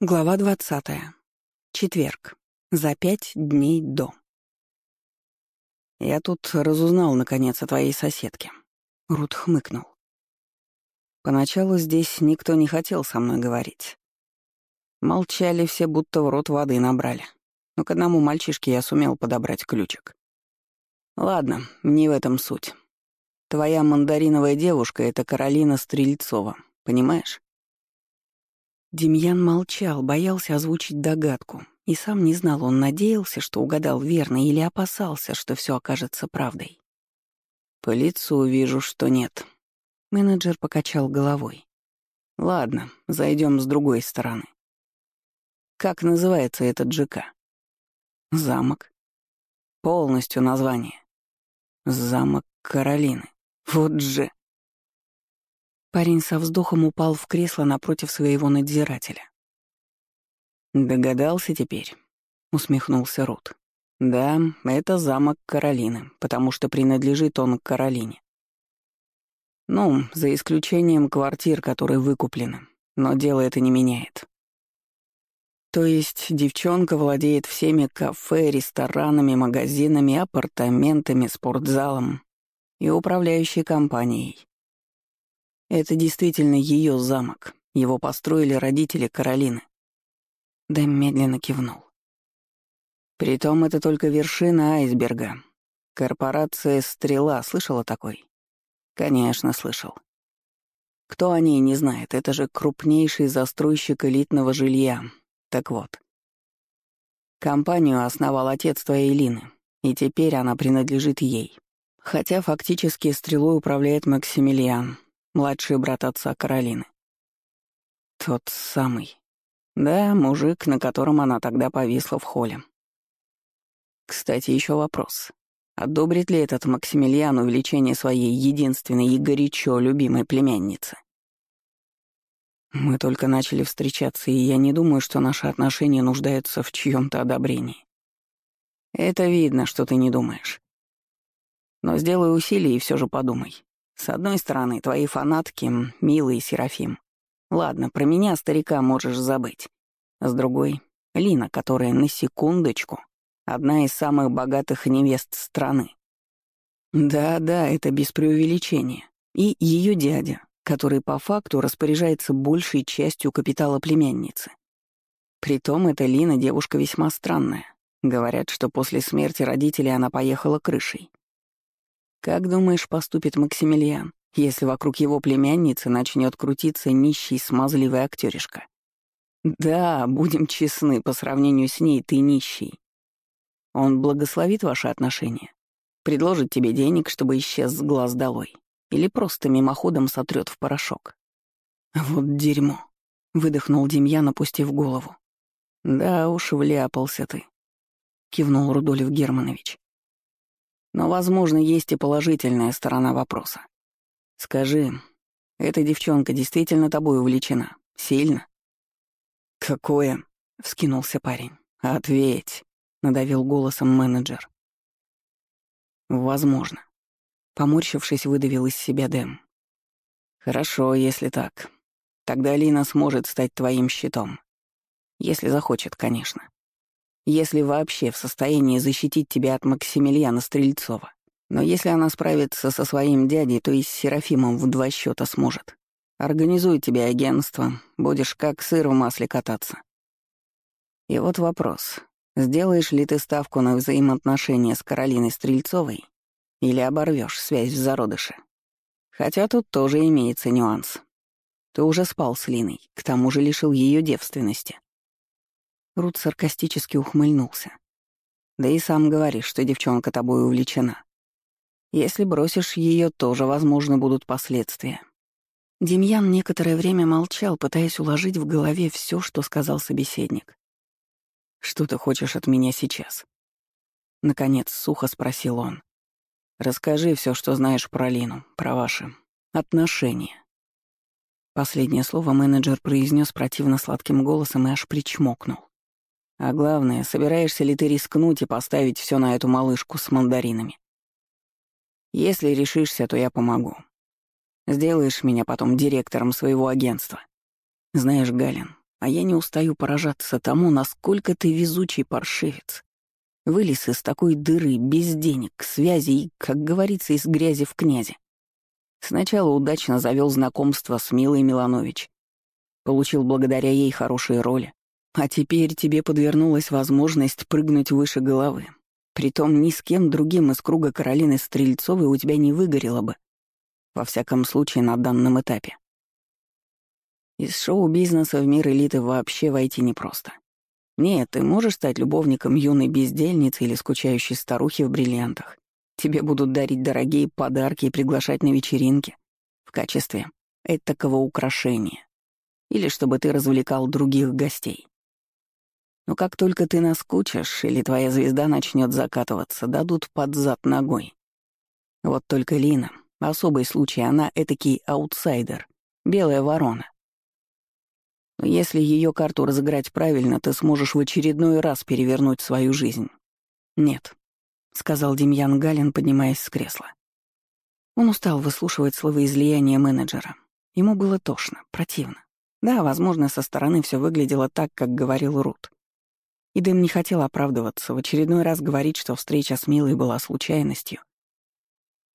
Глава 20. Четверг. За пять дней до. «Я тут разузнал, наконец, о твоей соседке». Рут хмыкнул. Поначалу здесь никто не хотел со мной говорить. Молчали все, будто в рот воды набрали. Но к одному мальчишке я сумел подобрать ключик. Ладно, не в этом суть. Твоя мандариновая девушка — это Каролина Стрельцова, понимаешь? Демьян молчал, боялся озвучить догадку. И сам не знал, он надеялся, что угадал верно, или опасался, что все окажется правдой. «По лицу вижу, что нет». Менеджер покачал головой. «Ладно, зайдем с другой стороны. Как называется этот ЖК?» «Замок». «Полностью название». «Замок Каролины». Вот же. Парень со вздохом упал в кресло напротив своего надзирателя. «Догадался теперь», — усмехнулся Рут. «Да, это замок Каролины, потому что принадлежит он к Каролине. Ну, за исключением квартир, которые выкуплены, но дело это не меняет. То есть девчонка владеет всеми кафе, ресторанами, магазинами, апартаментами, спортзалом и управляющей компанией. Это действительно ее замок. Его построили родители Каролины. Дэм медленно кивнул. Притом это только вершина айсберга. Корпорация «Стрела» слышала такой? Конечно, слышал. Кто о ней не знает, это же крупнейший застройщик элитного жилья. Так вот. Компанию основал отец твоей Лины, и теперь она принадлежит ей. Хотя фактически стрелой управляет Максимилиан, младший брат отца Каролины. Тот самый. Да, мужик, на котором она тогда повисла в холле. Кстати, еще вопрос. Одобрит ли этот Максимилиан увеличение своей единственной и горячо любимой племянницы? Мы только начали встречаться, и я не думаю, что наши отношения нуждаются в чьем-то одобрении. Это видно, что ты не думаешь. Но сделай усилие и все же подумай. С одной стороны, твои фанатки — милый Серафим. Ладно, про меня, старика, можешь забыть. С другой — Лина, которая на секундочку одна из самых богатых невест страны. Да-да, это без преувеличения. И ее дядя, который по факту распоряжается большей частью капитала племянницы. Притом эта Лина девушка весьма странная. Говорят, что после смерти родителей она поехала крышей. Как думаешь, поступит Максимилиан, если вокруг его племянницы начнет крутиться нищий смазливый актеришка? Да, будем честны, по сравнению с ней ты нищий. Он благословит ваши отношения, предложит тебе денег, чтобы исчез с глаз долой, или просто мимоходом сотрет в порошок. Вот дерьмо, выдохнул Демьян, опустив голову. Да уж, вляпался ты, кивнул Рудольф Германович. Но, возможно, есть и положительная сторона вопроса. Скажи, эта девчонка действительно тобой увлечена? Сильно? Какое? — вскинулся парень. «Ответь», — надавил голосом менеджер. «Возможно». Поморщившись, выдавил из себя Дэм. «Хорошо, если так. Тогда Лина сможет стать твоим щитом. Если захочет, конечно если вообще в состоянии защитить тебя от Максимилиана Стрельцова. Но если она справится со своим дядей, то и с Серафимом в два счета сможет. Организует тебе агентство, будешь как сыр в масле кататься. И вот вопрос. Сделаешь ли ты ставку на взаимоотношения с Каролиной Стрельцовой или оборвешь связь в зародыше? Хотя тут тоже имеется нюанс. Ты уже спал с Линой, к тому же лишил ее девственности. Рут саркастически ухмыльнулся. «Да и сам говоришь, что девчонка тобой увлечена. Если бросишь ее, тоже, возможно, будут последствия». Демьян некоторое время молчал, пытаясь уложить в голове все, что сказал собеседник. «Что ты хочешь от меня сейчас?» Наконец, сухо спросил он. «Расскажи все, что знаешь про Лину, про ваши отношения». Последнее слово менеджер произнес противно сладким голосом и аж причмокнул. А главное, собираешься ли ты рискнуть и поставить все на эту малышку с мандаринами? Если решишься, то я помогу. Сделаешь меня потом директором своего агентства. Знаешь, Галин, А я не устаю поражаться тому, насколько ты везучий паршивец. Вылез из такой дыры, без денег, связи и, как говорится, из грязи в князи. Сначала удачно завел знакомство с Милой Миланович. Получил благодаря ей хорошие роли. А теперь тебе подвернулась возможность прыгнуть выше головы. Притом ни с кем другим из круга Каролины Стрельцовой у тебя не выгорело бы. Во всяком случае, на данном этапе. Из шоу-бизнеса в мир элиты вообще войти непросто. Нет, ты можешь стать любовником юной бездельницы или скучающей старухи в бриллиантах. Тебе будут дарить дорогие подарки и приглашать на вечеринки в качестве этакого украшения. Или чтобы ты развлекал других гостей. Но как только ты наскучишь или твоя звезда начнет закатываться, дадут под зад ногой. Вот только Лина, особый случай, она этакий аутсайдер, белая ворона. Но если ее карту разыграть правильно, ты сможешь в очередной раз перевернуть свою жизнь. Нет, — сказал Демьян Галин, поднимаясь с кресла. Он устал выслушивать словоизлияние менеджера. Ему было тошно, противно. Да, возможно, со стороны все выглядело так, как говорил Рут. И Дэм не хотел оправдываться, в очередной раз говорить, что встреча с Милой была случайностью.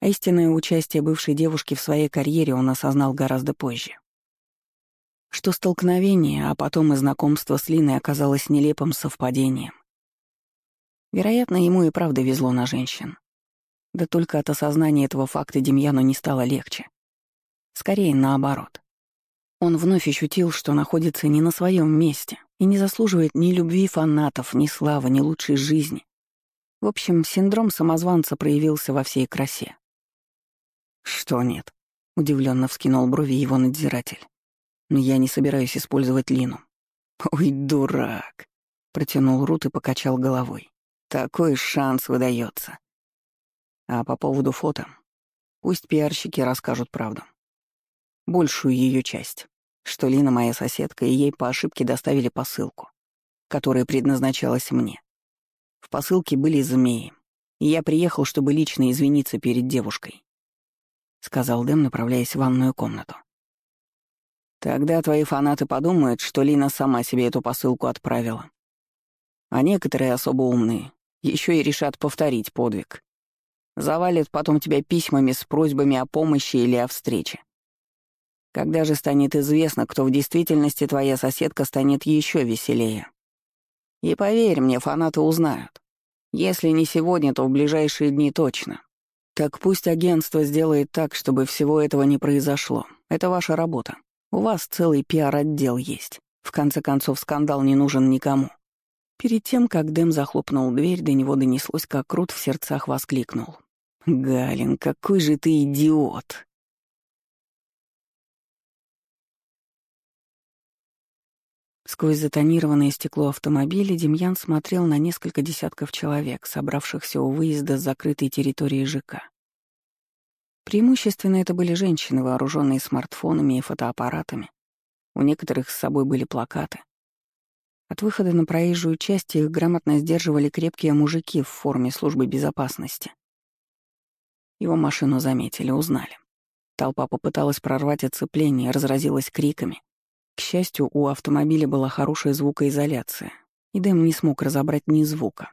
А истинное участие бывшей девушки в своей карьере он осознал гораздо позже что столкновение, а потом и знакомство с Линой оказалось нелепым совпадением. Вероятно, ему и правда везло на женщин. Да только от осознания этого факта Демьяну не стало легче. Скорее, наоборот. Он вновь ощутил, что находится не на своем месте и не заслуживает ни любви фанатов, ни славы, ни лучшей жизни. В общем, синдром самозванца проявился во всей красе. «Что нет?» — удивленно вскинул брови его надзиратель но я не собираюсь использовать Лину». «Ой, дурак!» — протянул Рут и покачал головой. «Такой шанс выдается. А по поводу фото, пусть пиарщики расскажут правду. Большую ее часть, что Лина моя соседка, и ей по ошибке доставили посылку, которая предназначалась мне. В посылке были змеи, и я приехал, чтобы лично извиниться перед девушкой», — сказал Дэм, направляясь в ванную комнату. Тогда твои фанаты подумают, что Лина сама себе эту посылку отправила. А некоторые особо умные еще и решат повторить подвиг. Завалят потом тебя письмами с просьбами о помощи или о встрече. Когда же станет известно, кто в действительности твоя соседка, станет еще веселее. И поверь мне, фанаты узнают. Если не сегодня, то в ближайшие дни точно. Так пусть агентство сделает так, чтобы всего этого не произошло. Это ваша работа. У вас целый пиар-отдел есть. В конце концов, скандал не нужен никому. Перед тем, как Дэм захлопнул дверь, до него донеслось, как Крут в сердцах воскликнул. «Галин, какой же ты идиот!» Сквозь затонированное стекло автомобиля Демьян смотрел на несколько десятков человек, собравшихся у выезда с закрытой территории ЖК. Преимущественно это были женщины, вооруженные смартфонами и фотоаппаратами. У некоторых с собой были плакаты. От выхода на проезжую часть их грамотно сдерживали крепкие мужики в форме службы безопасности. Его машину заметили, узнали. Толпа попыталась прорвать оцепление, разразилась криками. К счастью, у автомобиля была хорошая звукоизоляция, и Дэм не смог разобрать ни звука.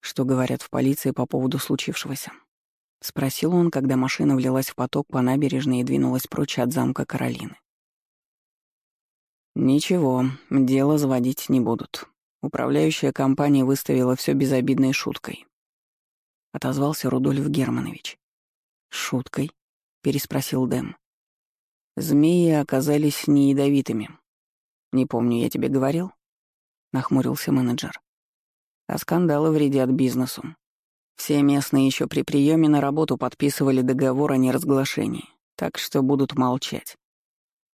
Что говорят в полиции по поводу случившегося? — спросил он, когда машина влилась в поток по набережной и двинулась прочь от замка Каролины. «Ничего, дело заводить не будут. Управляющая компания выставила все безобидной шуткой», — отозвался Рудольф Германович. «Шуткой?» — переспросил Дэм. «Змеи оказались не ядовитыми. Не помню, я тебе говорил?» — нахмурился менеджер. «А скандалы вредят бизнесу. Все местные еще при приеме на работу подписывали договор о неразглашении, так что будут молчать.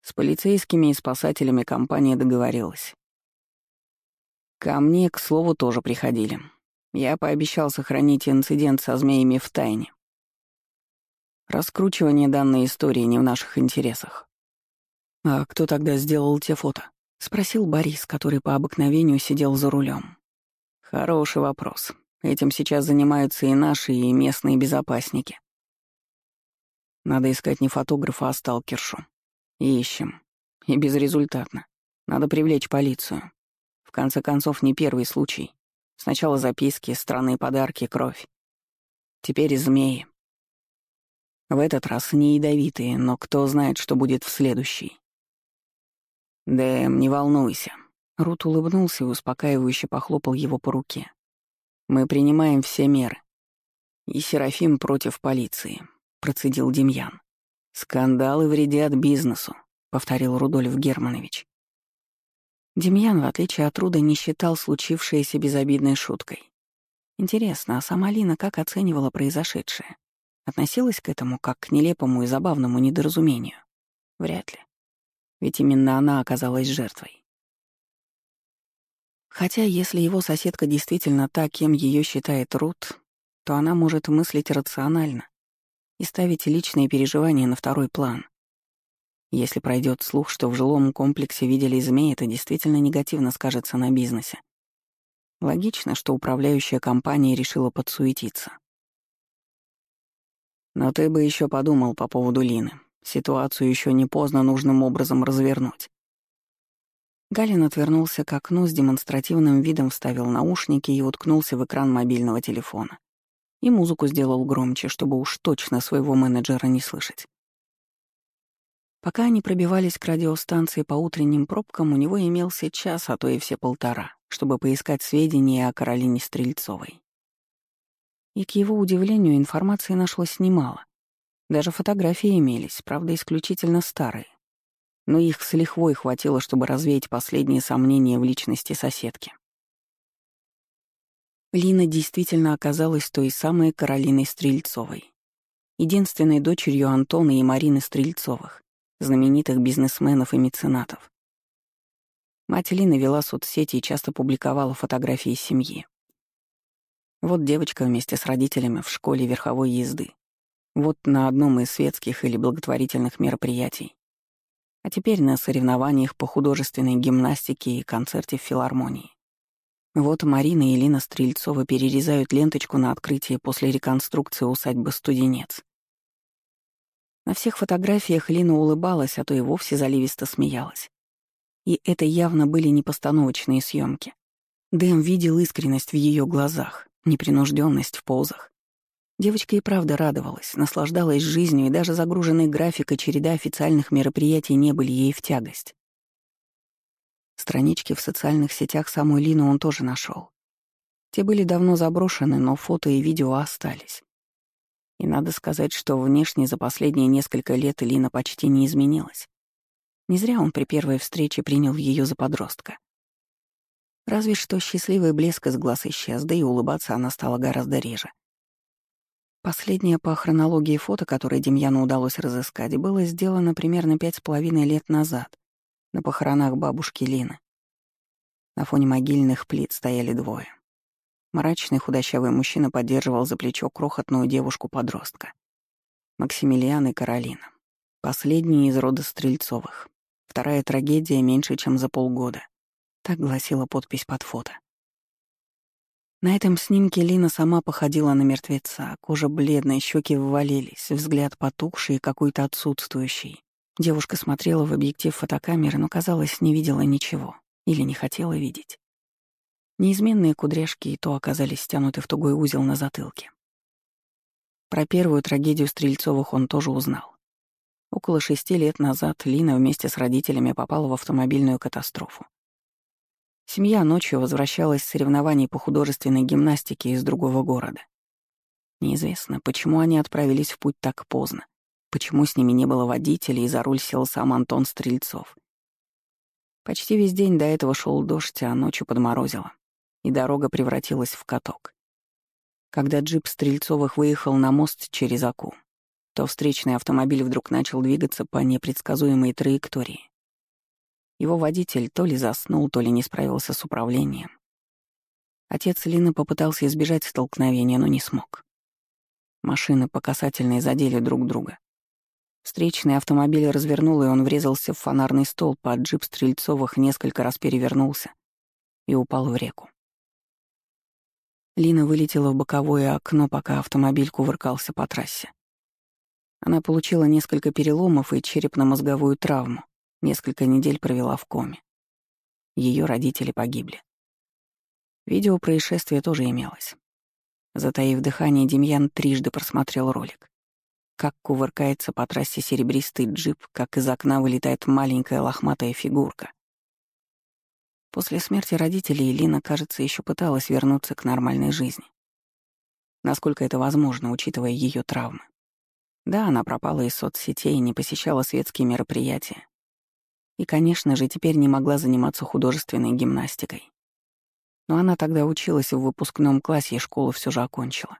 С полицейскими и спасателями компания договорилась. Ко мне, к слову, тоже приходили. Я пообещал сохранить инцидент со змеями в тайне. Раскручивание данной истории не в наших интересах. «А кто тогда сделал те фото?» — спросил Борис, который по обыкновению сидел за рулем. «Хороший вопрос. Этим сейчас занимаются и наши, и местные безопасники. Надо искать не фотографа, а сталкершу. Ищем. И безрезультатно. Надо привлечь полицию. В конце концов, не первый случай. Сначала записки, странные подарки, кровь. Теперь змеи. В этот раз не ядовитые, но кто знает, что будет в следующий. «Дэм, не волнуйся». Рут улыбнулся и успокаивающе похлопал его по руке. «Мы принимаем все меры. И Серафим против полиции», — процедил Демьян. «Скандалы вредят бизнесу», — повторил Рудольф Германович. Демьян, в отличие от Руда, не считал случившееся безобидной шуткой. Интересно, а сама Лина как оценивала произошедшее? Относилась к этому как к нелепому и забавному недоразумению? Вряд ли. Ведь именно она оказалась жертвой. Хотя, если его соседка действительно та, кем ее считает Рут, то она может мыслить рационально и ставить личные переживания на второй план. Если пройдет слух, что в жилом комплексе видели змеи, это действительно негативно скажется на бизнесе. Логично, что управляющая компания решила подсуетиться. Но ты бы еще подумал по поводу Лины. Ситуацию еще не поздно нужным образом развернуть. Галин отвернулся к окну с демонстративным видом, вставил наушники и уткнулся в экран мобильного телефона. И музыку сделал громче, чтобы уж точно своего менеджера не слышать. Пока они пробивались к радиостанции по утренним пробкам, у него имелся час, а то и все полтора, чтобы поискать сведения о Каролине Стрельцовой. И, к его удивлению, информации нашлось немало. Даже фотографии имелись, правда, исключительно старые. Но их с лихвой хватило, чтобы развеять последние сомнения в личности соседки. Лина действительно оказалась той самой Каролиной Стрельцовой, единственной дочерью Антона и Марины Стрельцовых, знаменитых бизнесменов и меценатов. Мать Лины вела соцсети и часто публиковала фотографии семьи. Вот девочка вместе с родителями в школе верховой езды. Вот на одном из светских или благотворительных мероприятий. А теперь на соревнованиях по художественной гимнастике и концерте в филармонии. Вот Марина и Лина Стрельцова перерезают ленточку на открытие после реконструкции усадьбы «Студенец». На всех фотографиях Лина улыбалась, а то и вовсе заливисто смеялась. И это явно были не постановочные съемки. Дэм видел искренность в ее глазах, непринужденность в позах. Девочка и правда радовалась, наслаждалась жизнью, и даже загруженный график и череда официальных мероприятий не были ей в тягость. Странички в социальных сетях самой Лины он тоже нашел. Те были давно заброшены, но фото и видео остались. И надо сказать, что внешне за последние несколько лет Лина почти не изменилась. Не зря он при первой встрече принял ее за подростка. Разве что счастливый блеск из глаз исчез, да и улыбаться она стала гораздо реже. Последнее по хронологии фото, которое Демьяну удалось разыскать, было сделано примерно пять с половиной лет назад, на похоронах бабушки Лины. На фоне могильных плит стояли двое. Мрачный худощавый мужчина поддерживал за плечо крохотную девушку-подростка. Максимилиан и Каролина. Последние из рода Стрельцовых. Вторая трагедия меньше, чем за полгода. Так гласила подпись под фото. На этом снимке Лина сама походила на мертвеца. Кожа бледная, щеки ввалились, взгляд потухший и какой-то отсутствующий. Девушка смотрела в объектив фотокамеры, но, казалось, не видела ничего. Или не хотела видеть. Неизменные кудряшки и то оказались стянуты в тугой узел на затылке. Про первую трагедию Стрельцовых он тоже узнал. Около шести лет назад Лина вместе с родителями попала в автомобильную катастрофу. Семья ночью возвращалась с соревнований по художественной гимнастике из другого города. Неизвестно, почему они отправились в путь так поздно, почему с ними не было водителя и за руль сел сам Антон Стрельцов. Почти весь день до этого шел дождь, а ночью подморозило и дорога превратилась в каток. Когда джип Стрельцовых выехал на мост через Аку, то встречный автомобиль вдруг начал двигаться по непредсказуемой траектории. Его водитель то ли заснул, то ли не справился с управлением. Отец Лины попытался избежать столкновения, но не смог. Машины по касательной задели друг друга. Встречный автомобиль развернул, и он врезался в фонарный столб, а джип Стрельцовых несколько раз перевернулся и упал в реку. Лина вылетела в боковое окно, пока автомобиль кувыркался по трассе. Она получила несколько переломов и черепно-мозговую травму, несколько недель провела в коме. Ее родители погибли. Видео происшествия тоже имелось. Затаив дыхание, Демьян трижды просмотрел ролик. Как кувыркается по трассе серебристый джип, как из окна вылетает маленькая лохматая фигурка. После смерти родителей Лина, кажется, еще пыталась вернуться к нормальной жизни. Насколько это возможно, учитывая ее травмы. Да, она пропала из соцсетей, не посещала светские мероприятия. И, конечно же, теперь не могла заниматься художественной гимнастикой. Но она тогда училась в выпускном классе и школу все же окончила.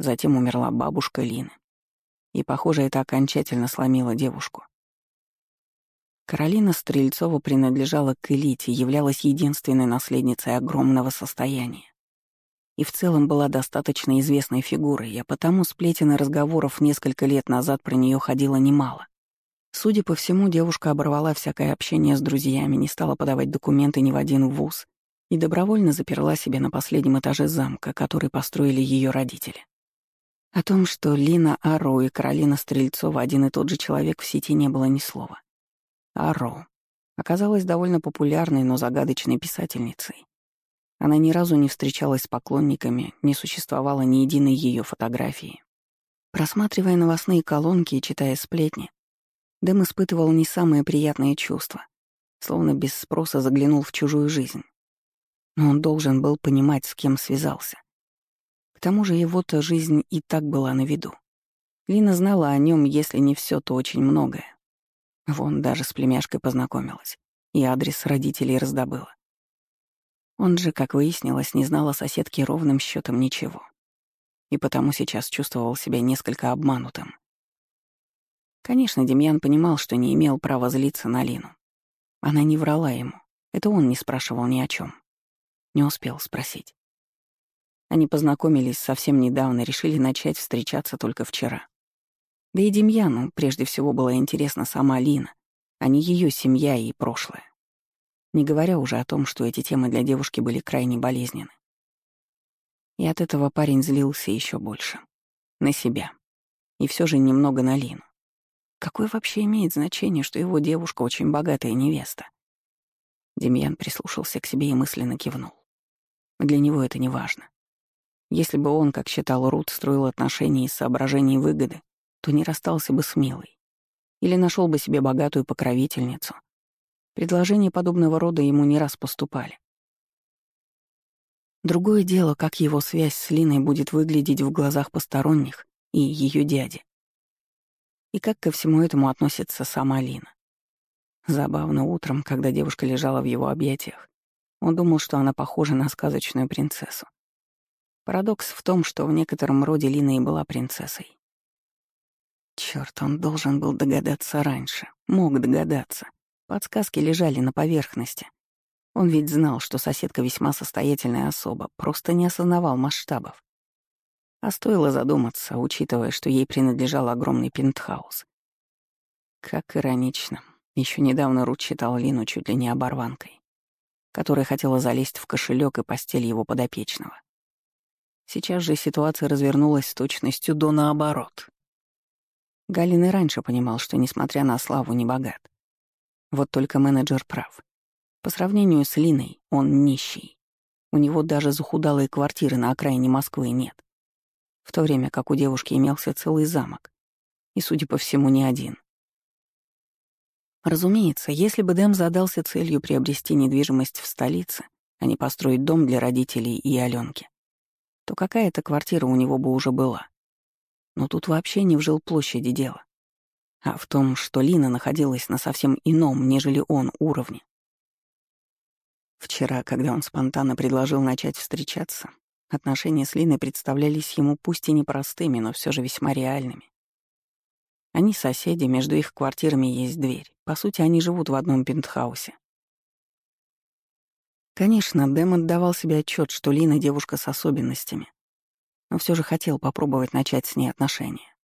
Затем умерла бабушка Лины. И, похоже, это окончательно сломило девушку. Каролина Стрельцова принадлежала к элите, являлась единственной наследницей огромного состояния. И в целом была достаточно известной фигурой, а потому сплетен и разговоров несколько лет назад про нее ходило немало. Судя по всему, девушка оборвала всякое общение с друзьями, не стала подавать документы ни в один вуз и добровольно заперла себя на последнем этаже замка, который построили ее родители. О том, что Лина Аро и Каролина Стрельцова один и тот же человек в сети не было ни слова. Аро оказалась довольно популярной, но загадочной писательницей. Она ни разу не встречалась с поклонниками, не существовало ни единой ее фотографии. Просматривая новостные колонки и читая сплетни, Дэм испытывал не самые приятные чувства, словно без спроса заглянул в чужую жизнь. Но он должен был понимать, с кем связался. К тому же его-то жизнь и так была на виду. Лина знала о нем, если не все, то очень многое. Вон даже с племяшкой познакомилась и адрес родителей раздобыла. Он же, как выяснилось, не знал о соседке ровным счетом ничего. И потому сейчас чувствовал себя несколько обманутым. Конечно, Демьян понимал, что не имел права злиться на Лину. Она не врала ему. Это он не спрашивал ни о чем. Не успел спросить. Они познакомились совсем недавно, решили начать встречаться только вчера. Да и Демьяну прежде всего была интересна сама Лина, а не ее семья и прошлое. Не говоря уже о том, что эти темы для девушки были крайне болезненны. И от этого парень злился еще больше. На себя. И все же немного на Лину. Какое вообще имеет значение, что его девушка очень богатая невеста? Демьян прислушался к себе и мысленно кивнул. Для него это не важно. Если бы он, как считал Рут, строил отношения из соображений выгоды, то не расстался бы с Милой. Или нашел бы себе богатую покровительницу. Предложения подобного рода ему не раз поступали. Другое дело, как его связь с Линой будет выглядеть в глазах посторонних и ее дяди. И как ко всему этому относится сама Лина. Забавно утром, когда девушка лежала в его объятиях, он думал, что она похожа на сказочную принцессу. Парадокс в том, что в некотором роде Лина и была принцессой. Черт, он должен был догадаться раньше. Мог догадаться. Подсказки лежали на поверхности. Он ведь знал, что соседка весьма состоятельная особа, просто не осознавал масштабов. А стоило задуматься, учитывая, что ей принадлежал огромный пентхаус. Как иронично. Еще недавно Рут считал Лину чуть ли не оборванкой, которая хотела залезть в кошелек и постель его подопечного. Сейчас же ситуация развернулась с точностью до наоборот. Галин и раньше понимал, что, несмотря на славу, не богат. Вот только менеджер прав. По сравнению с Линой, он нищий. У него даже захудалой квартиры на окраине Москвы нет. В то время как у девушки имелся целый замок. И, судя по всему, не один. Разумеется, если бы Дэм задался целью приобрести недвижимость в столице, а не построить дом для родителей и Аленки, то какая-то квартира у него бы уже была. Но тут вообще не в жилплощади дело, а в том, что Лина находилась на совсем ином, нежели он, уровне. Вчера, когда он спонтанно предложил начать встречаться, отношения с Линой представлялись ему пусть и непростыми, но все же весьма реальными. Они соседи, между их квартирами есть дверь. По сути, они живут в одном пентхаусе. Конечно, Дэм отдавал себе отчет, что Лина — девушка с особенностями но все же хотел попробовать начать с ней отношения.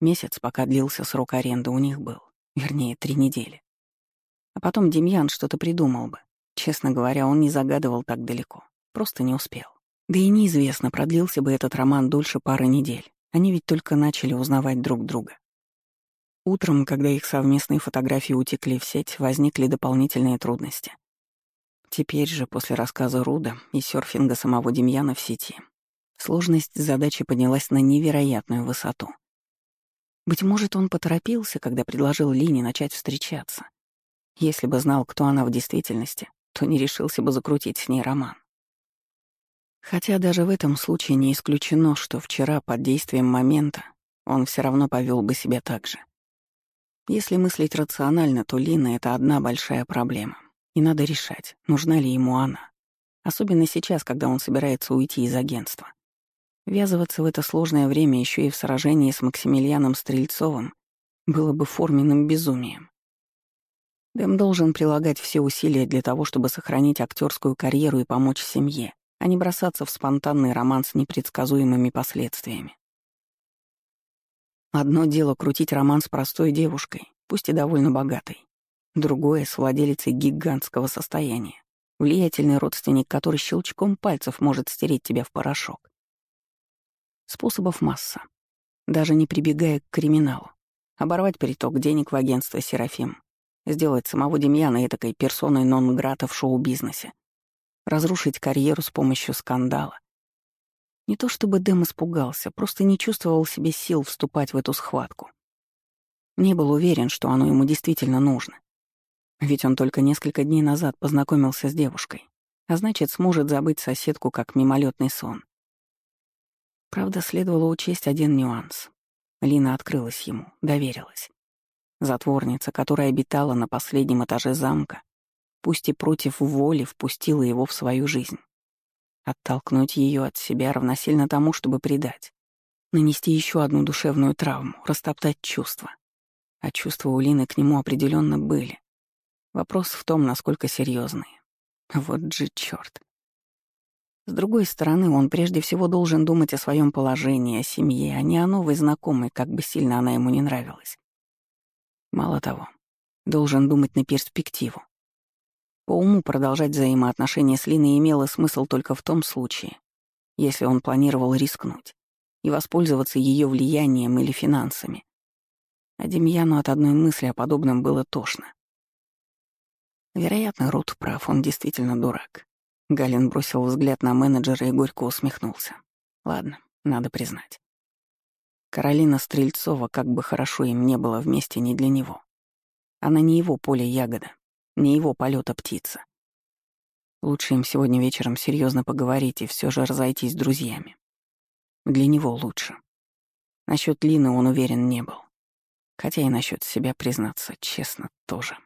Месяц, пока длился срок аренды, у них был. Вернее, три недели. А потом Демьян что-то придумал бы. Честно говоря, он не загадывал так далеко. Просто не успел. Да и неизвестно, продлился бы этот роман дольше пары недель. Они ведь только начали узнавать друг друга. Утром, когда их совместные фотографии утекли в сеть, возникли дополнительные трудности. Теперь же, после рассказа Руда и серфинга самого Демьяна в сети, сложность задачи поднялась на невероятную высоту. Быть может, он поторопился, когда предложил Лине начать встречаться. Если бы знал, кто она в действительности, то не решился бы закрутить с ней роман. Хотя даже в этом случае не исключено, что вчера под действием момента он все равно повел бы себя так же. Если мыслить рационально, то Лина — это одна большая проблема. И надо решать, нужна ли ему она. Особенно сейчас, когда он собирается уйти из агентства. Ввязываться в это сложное время еще и в сражении с Максимилианом Стрельцовым было бы форменным безумием. Дэм должен прилагать все усилия для того, чтобы сохранить актерскую карьеру и помочь семье, а не бросаться в спонтанный роман с непредсказуемыми последствиями. Одно дело крутить роман с простой девушкой, пусть и довольно богатой. Другое — с владелицей гигантского состояния, влиятельный родственник, который щелчком пальцев может стереть тебя в порошок. Способов масса. Даже не прибегая к криминалу. Оборвать приток денег в агентство «Серафим», сделать самого Демьяна этакой персоной нон-грата в шоу-бизнесе, разрушить карьеру с помощью скандала, не то чтобы Дэм испугался, просто не чувствовал себе сил вступать в эту схватку. Не был уверен, что оно ему действительно нужно. Ведь он только несколько дней назад познакомился с девушкой, а значит, сможет забыть соседку как мимолетный сон. Правда, следовало учесть один нюанс. Лина открылась ему, доверилась. Затворница, которая обитала на последнем этаже замка, пусть и против воли впустила его в свою жизнь. Оттолкнуть ее от себя равносильно тому, чтобы предать. Нанести еще одну душевную травму, растоптать чувства. А чувства у Лины к нему определенно были. Вопрос в том, насколько серьезные. Вот же черт. С другой стороны, он прежде всего должен думать о своем положении, о семье, а не о новой знакомой, как бы сильно она ему не нравилась. Мало того, должен думать на перспективу. По уму продолжать взаимоотношения с Линой имело смысл только в том случае, если он планировал рискнуть и воспользоваться ее влиянием или финансами. А Демьяну от одной мысли о подобном было тошно. Вероятно, Рут прав, он действительно дурак. Галин бросил взгляд на менеджера и горько усмехнулся. Ладно, надо признать. Каролина Стрельцова, как бы хорошо им не было вместе, не для него. Она не его поле ягода не его полета птица. Лучше им сегодня вечером серьезно поговорить и все же разойтись с друзьями. Для него лучше. Насчет Лины он уверен не был. Хотя и насчет себя признаться, честно, тоже.